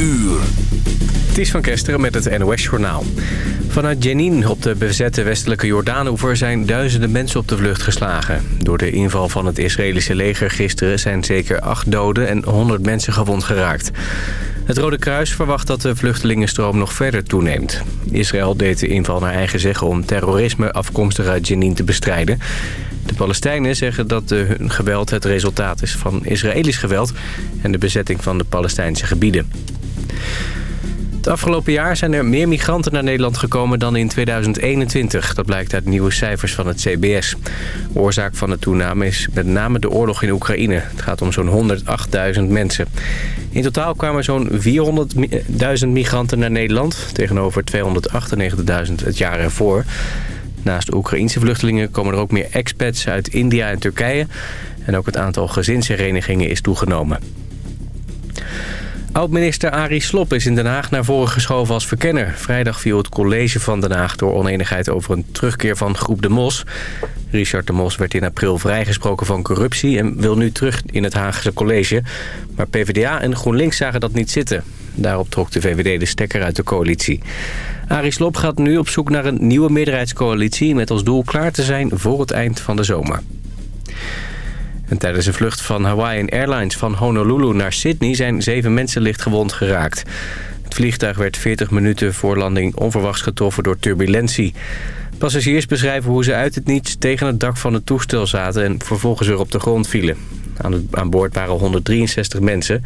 Het is van Kesteren met het NOS-journaal. Vanuit Jenin op de bezette westelijke Jordaanoever zijn duizenden mensen op de vlucht geslagen. Door de inval van het Israëlische leger gisteren zijn zeker acht doden en 100 mensen gewond geraakt. Het Rode Kruis verwacht dat de vluchtelingenstroom nog verder toeneemt. Israël deed de inval naar eigen zeggen om terrorisme afkomstig uit Jenin te bestrijden. De Palestijnen zeggen dat hun geweld het resultaat is van Israëlisch geweld... en de bezetting van de Palestijnse gebieden. Het afgelopen jaar zijn er meer migranten naar Nederland gekomen dan in 2021. Dat blijkt uit nieuwe cijfers van het CBS. oorzaak van de toename is met name de oorlog in Oekraïne. Het gaat om zo'n 108.000 mensen. In totaal kwamen zo'n 400.000 migranten naar Nederland... tegenover 298.000 het jaar ervoor. Naast de Oekraïnse vluchtelingen komen er ook meer expats uit India en Turkije. En ook het aantal gezinsherenigingen is toegenomen. Oud-minister Arie Slob is in Den Haag naar voren geschoven als verkenner. Vrijdag viel het college van Den Haag door oneenigheid over een terugkeer van groep De Mos. Richard De Mos werd in april vrijgesproken van corruptie... en wil nu terug in het Haagse college. Maar PvdA en GroenLinks zagen dat niet zitten. Daarop trok de VVD de stekker uit de coalitie. Arie Slob gaat nu op zoek naar een nieuwe meerderheidscoalitie... met als doel klaar te zijn voor het eind van de zomer. En tijdens een vlucht van Hawaiian Airlines van Honolulu naar Sydney... zijn zeven mensen licht gewond geraakt. Het vliegtuig werd 40 minuten voor landing onverwachts getroffen door turbulentie. Passagiers beschrijven hoe ze uit het niets tegen het dak van het toestel zaten... en vervolgens weer op de grond vielen. Aan, aan boord waren 163 mensen.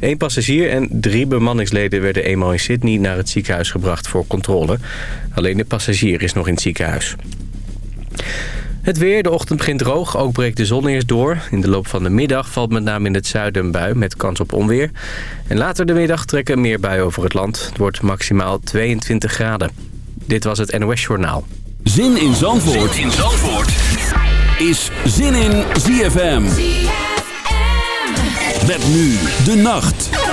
Eén passagier en drie bemanningsleden werden eenmaal in Sydney... naar het ziekenhuis gebracht voor controle. Alleen de passagier is nog in het ziekenhuis. Het weer, de ochtend begint droog, ook breekt de zon eerst door. In de loop van de middag valt met name in het zuiden een bui met kans op onweer. En later de middag trekken meer buien over het land. Het wordt maximaal 22 graden. Dit was het NOS Journaal. Zin in Zandvoort, zin in Zandvoort. is Zin in ZFM. ZFM. Met nu de nacht.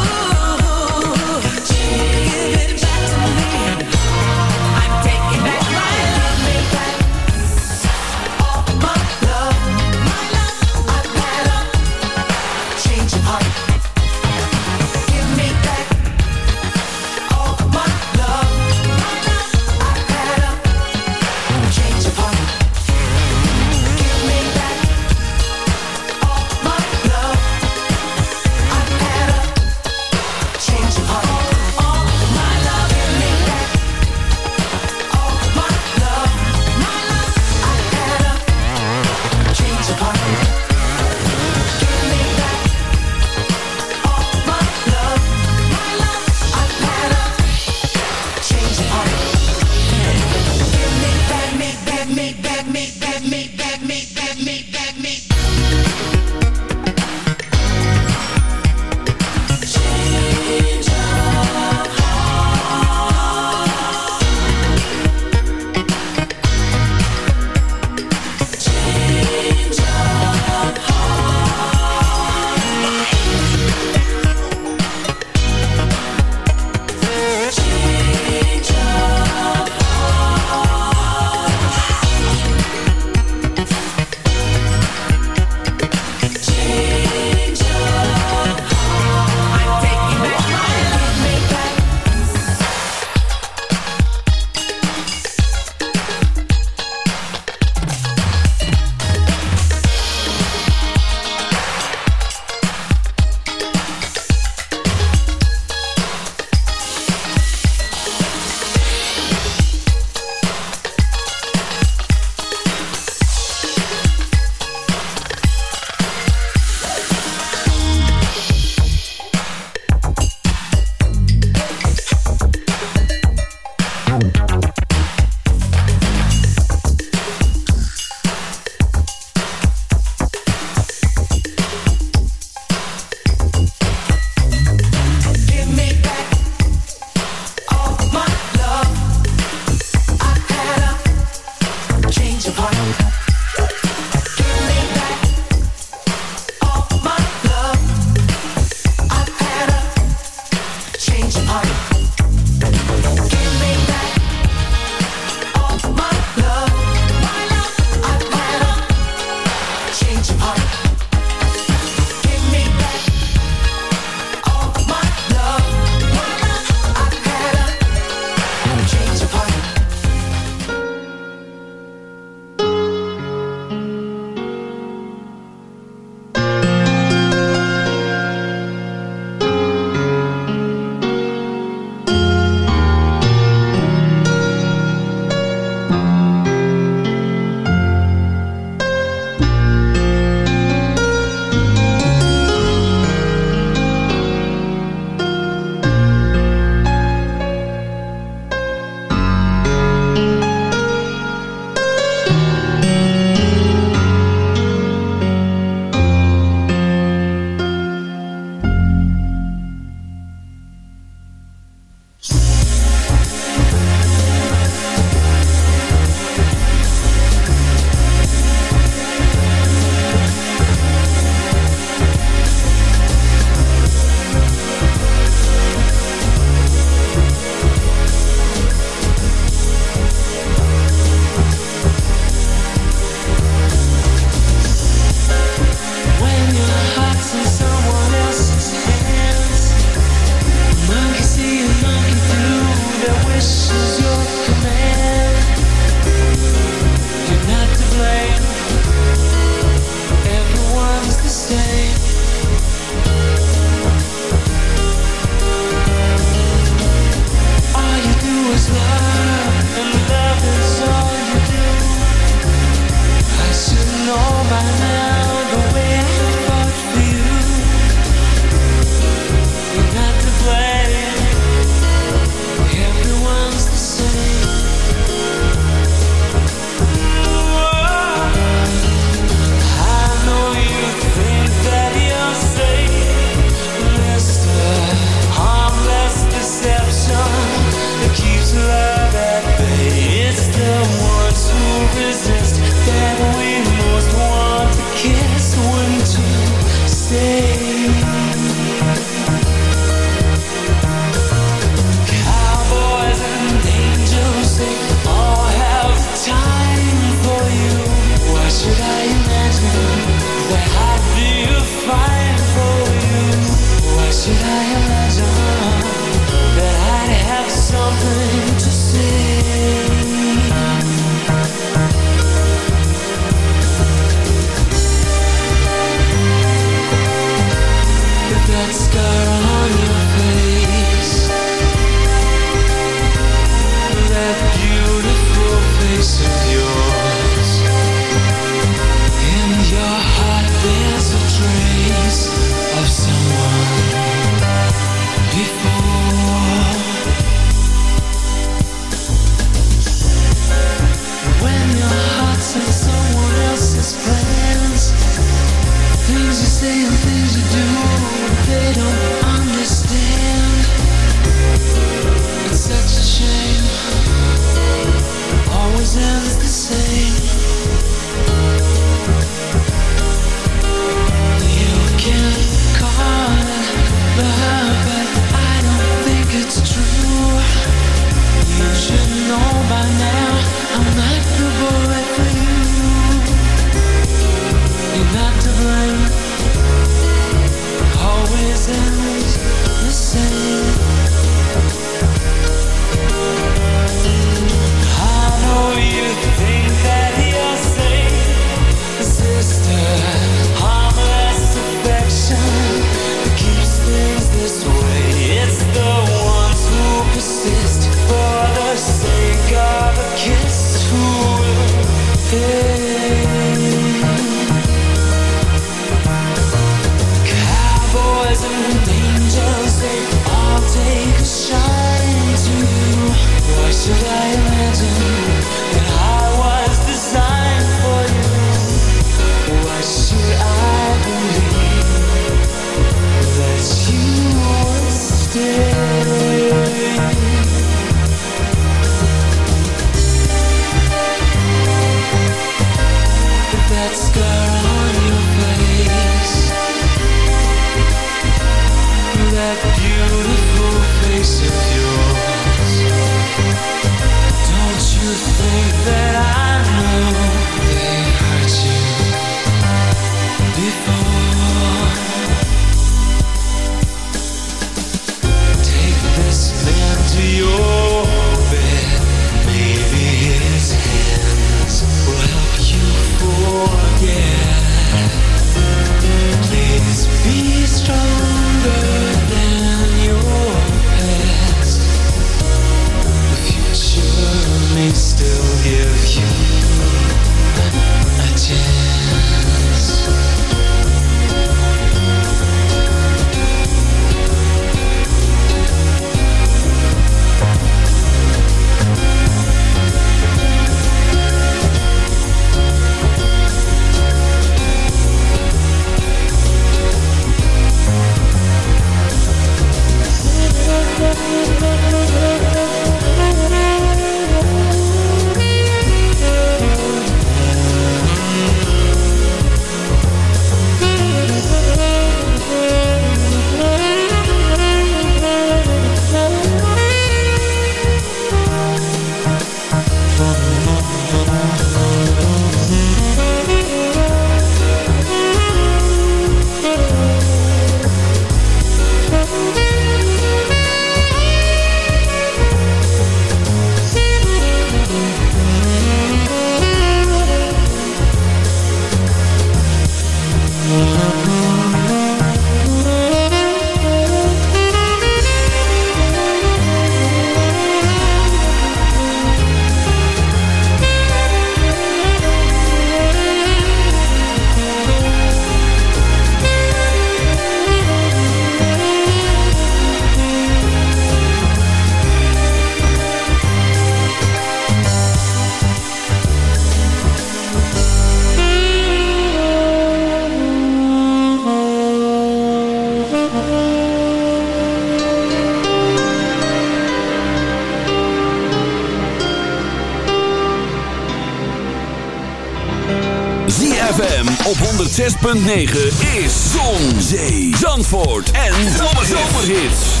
106.9 is Zon, Zee, Zandvoort en Zomerhits.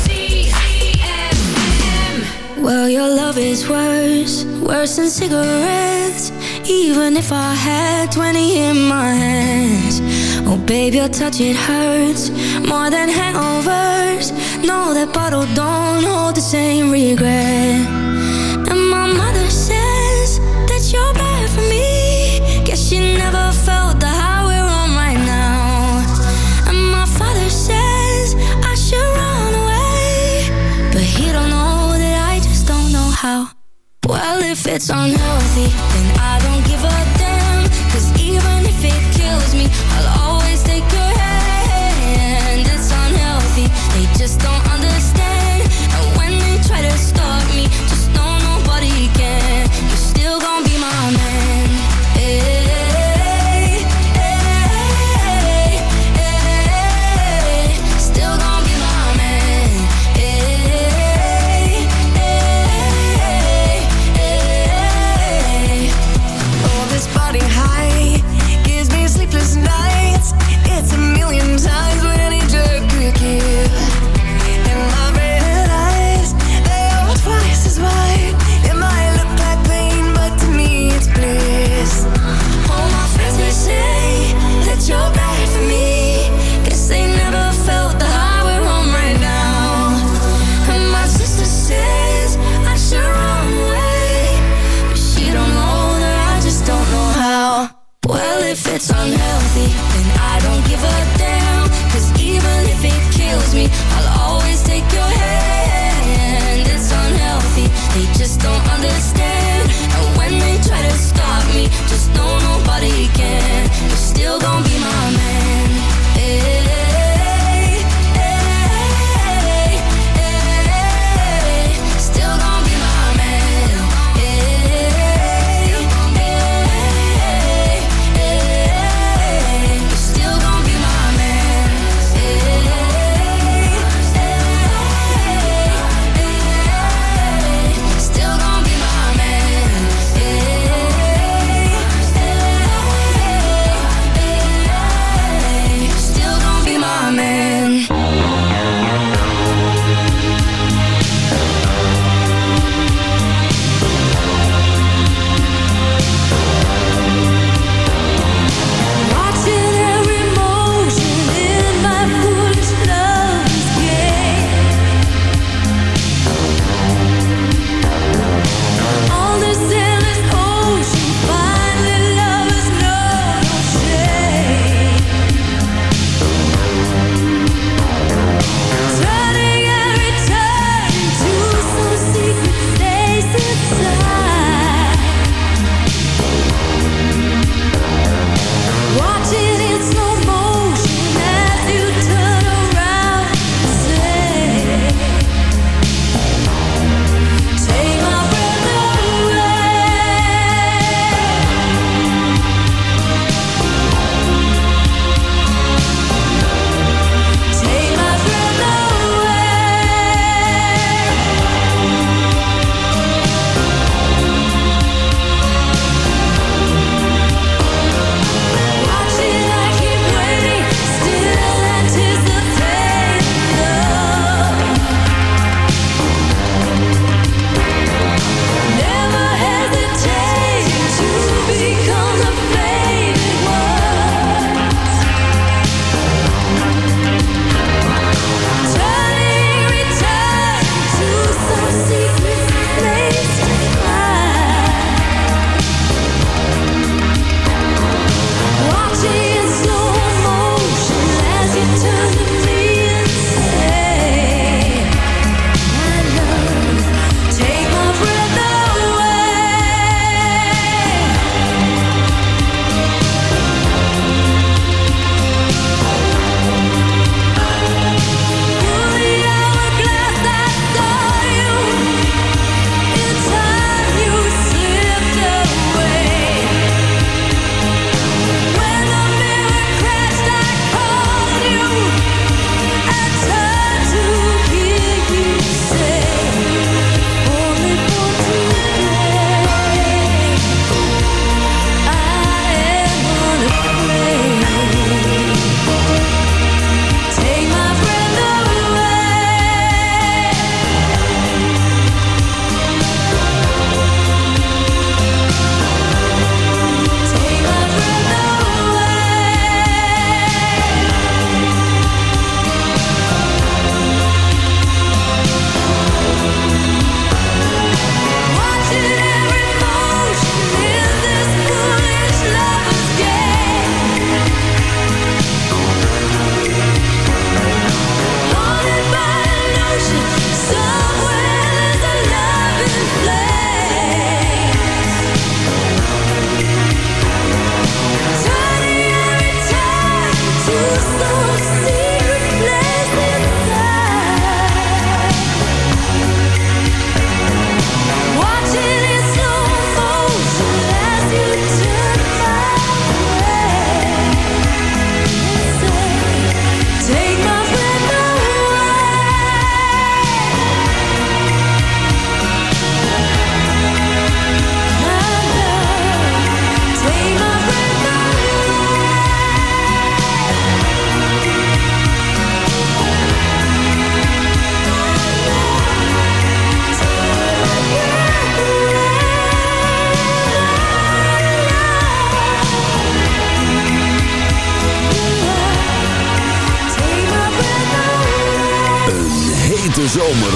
Well, your love is worse, worse than cigarettes. Even if I had 20 in my hands. Oh, baby, your touch, it hurts more than hangovers. No, that bottle don't hold the same regret. It's unhealthy,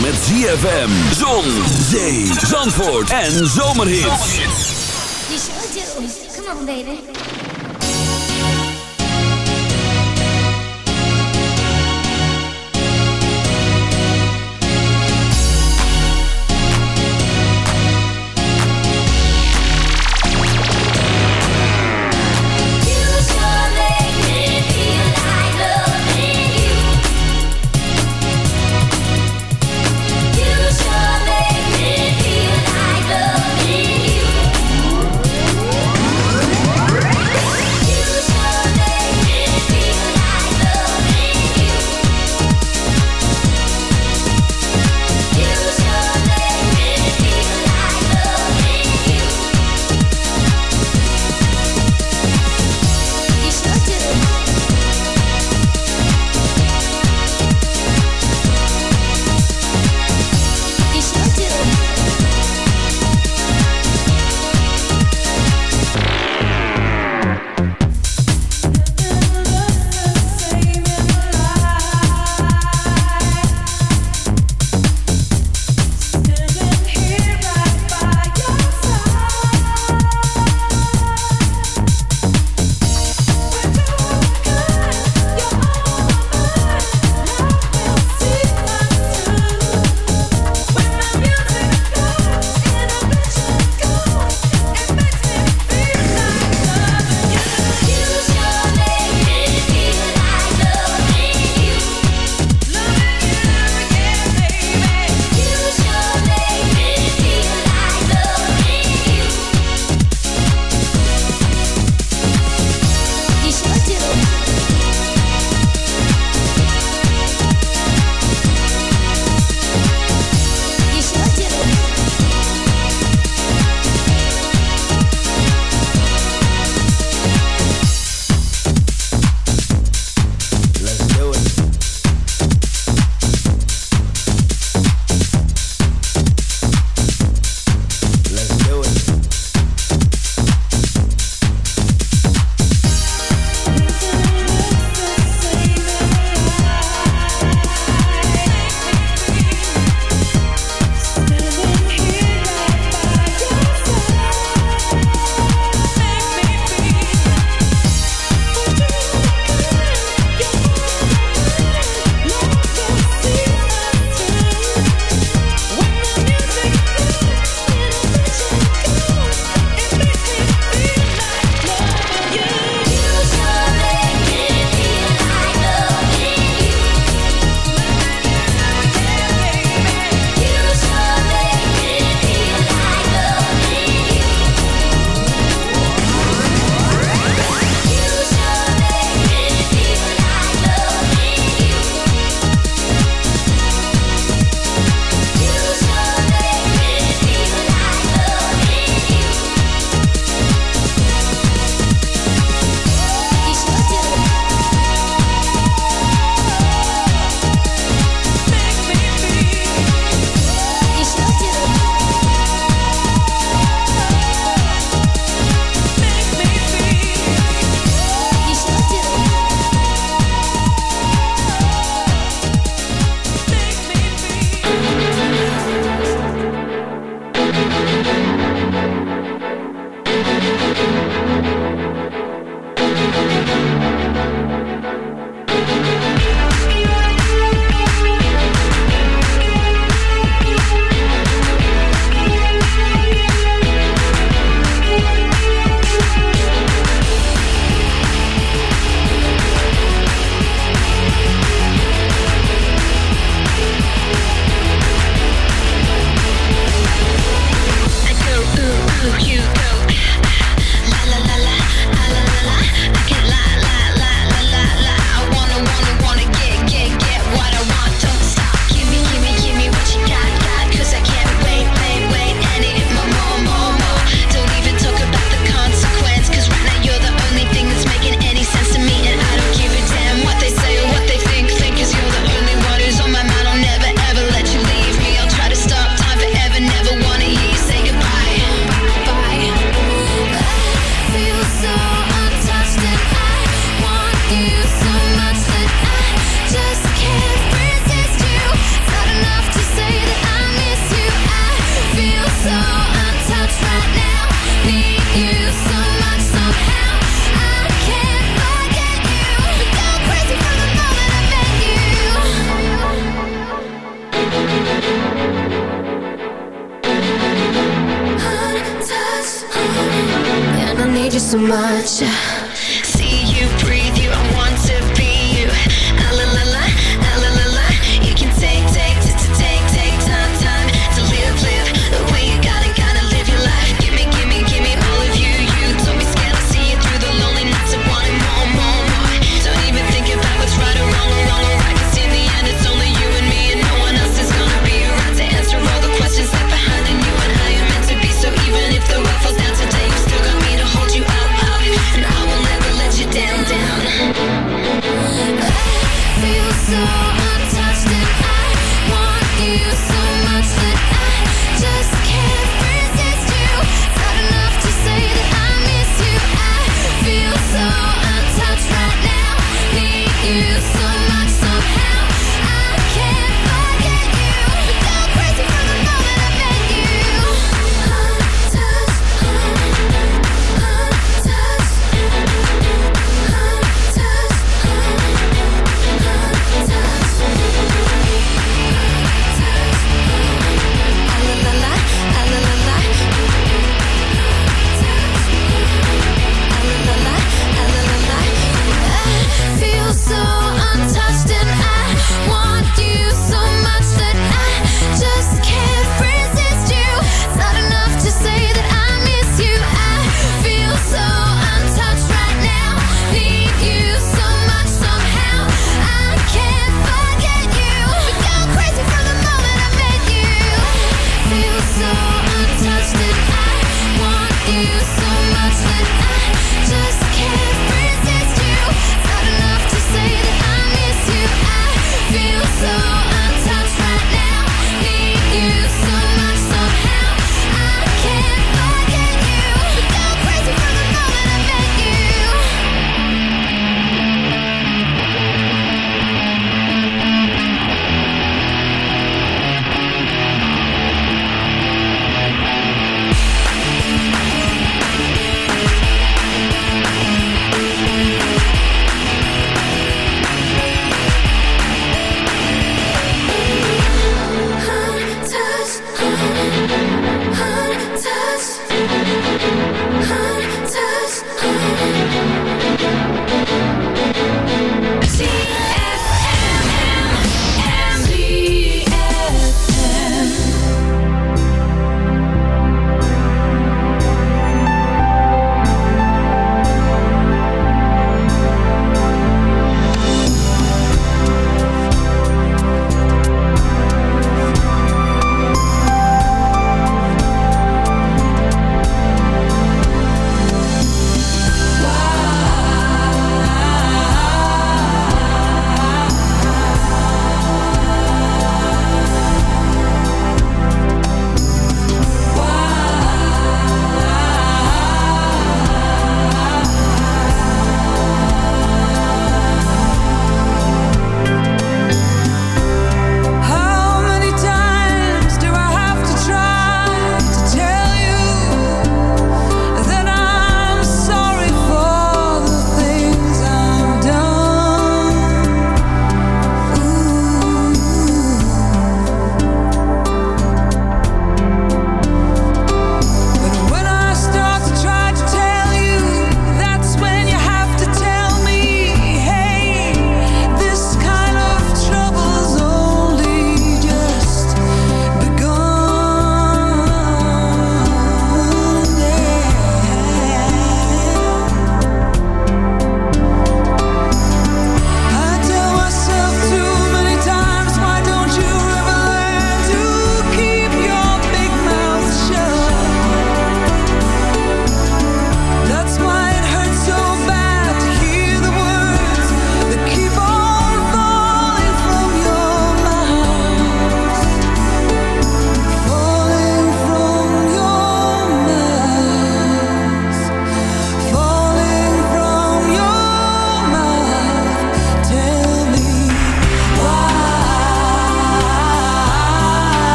met ZFM, zon, zee, zandvoort en zomerhits. You sure do. Come on, baby.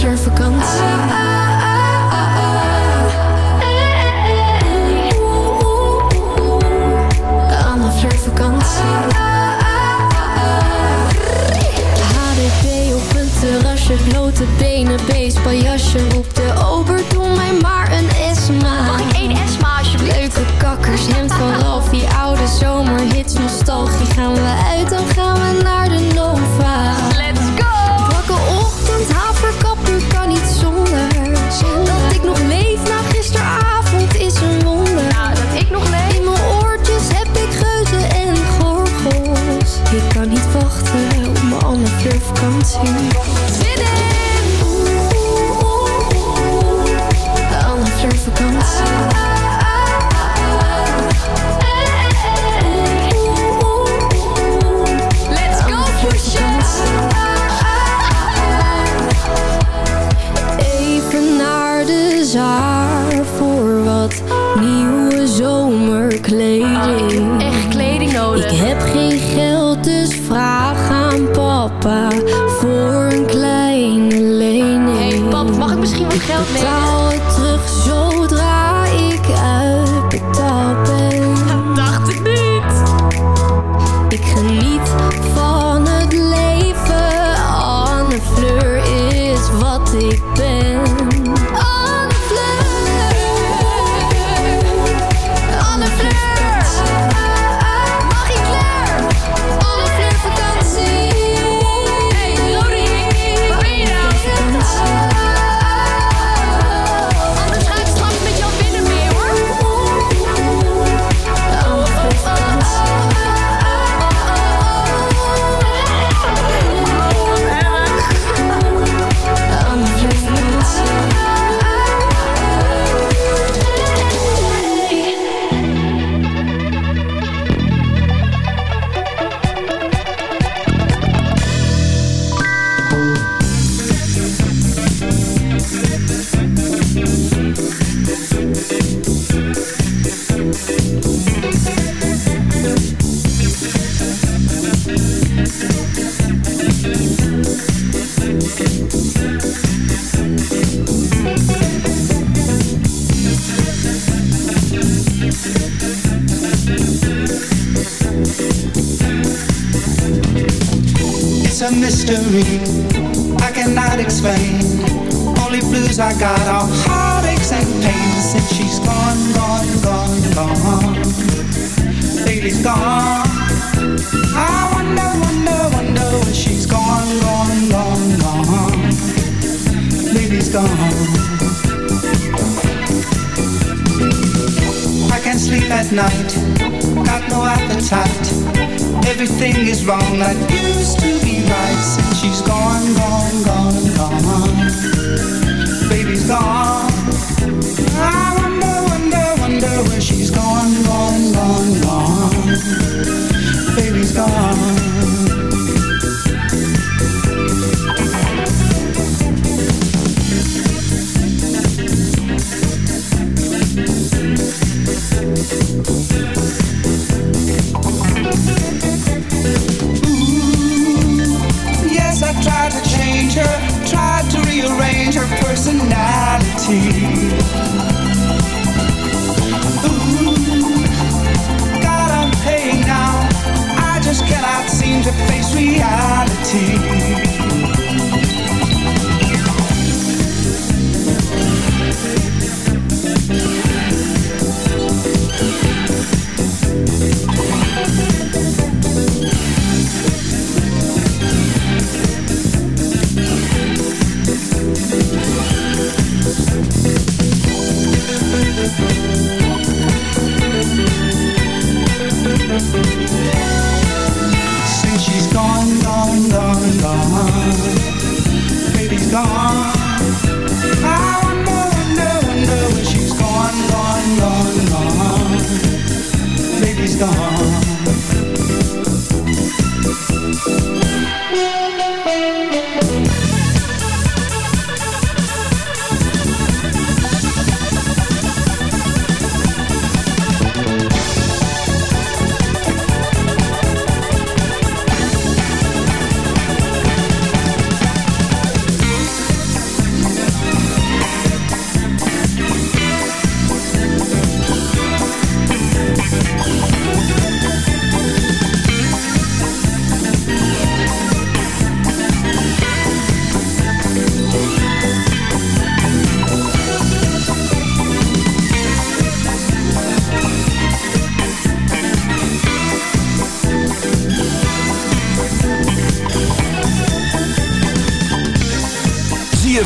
je vakantie. Jaar vakantie. HDP op een terrasje, blote benen, beestpajasje. op de ober, doe mij maar een Esma. Mag ik één Esma alsjeblieft? Leuke kakkers, hemd van oud. baby's gone. Tried to change Her, tried to rearrange her personality. city.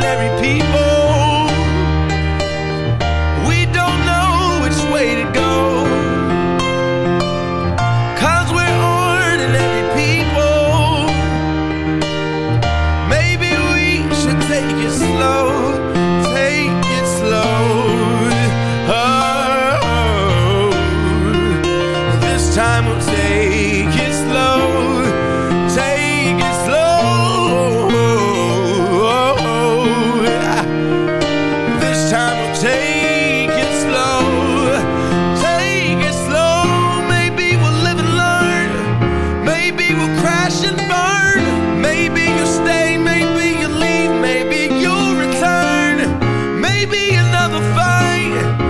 ordinary people. never fight.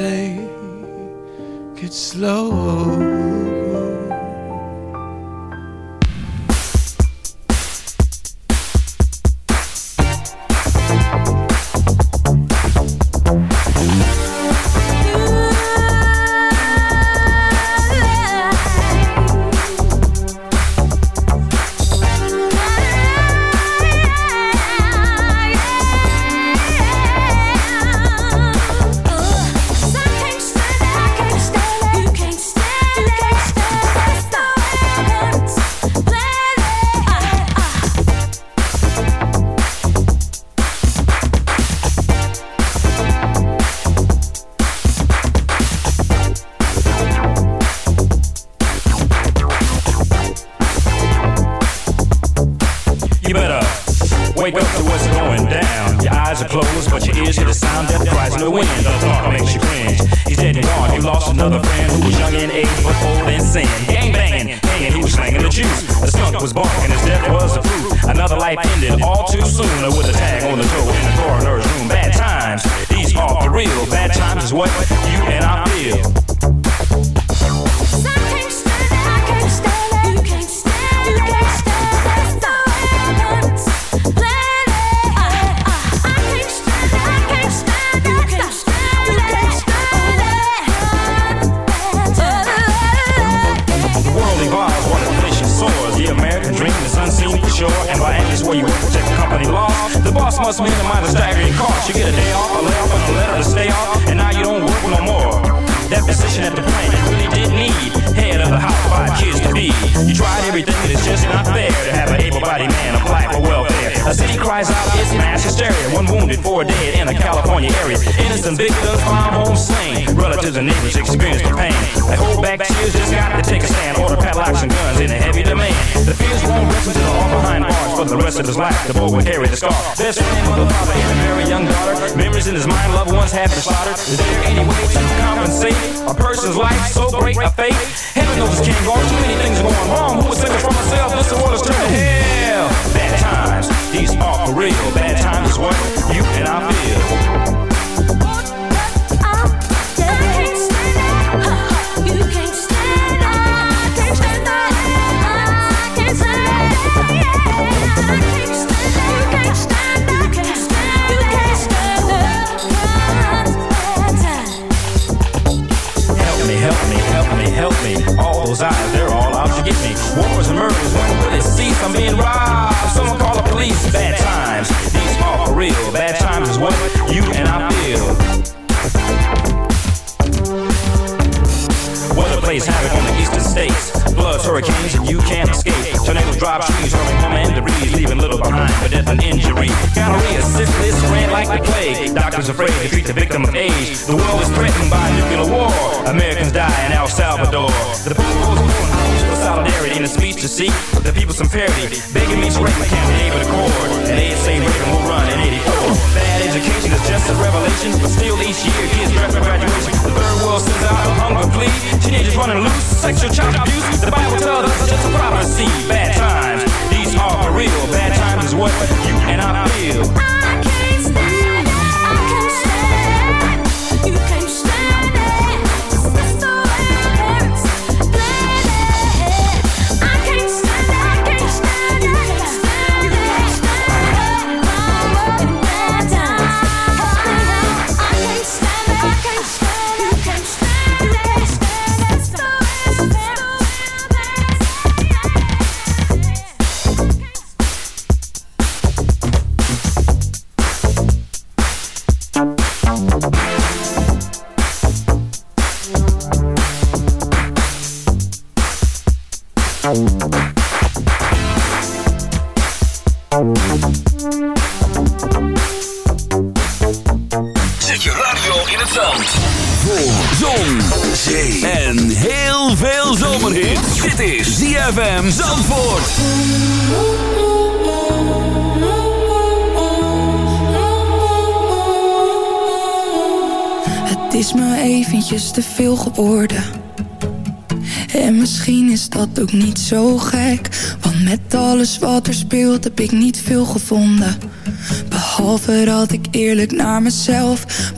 take it slow. Zandvoort. Het is me eventjes te veel geworden. En misschien is dat ook niet zo gek. Want met alles wat er speelt heb ik niet veel gevonden. Behalve dat ik eerlijk naar mezelf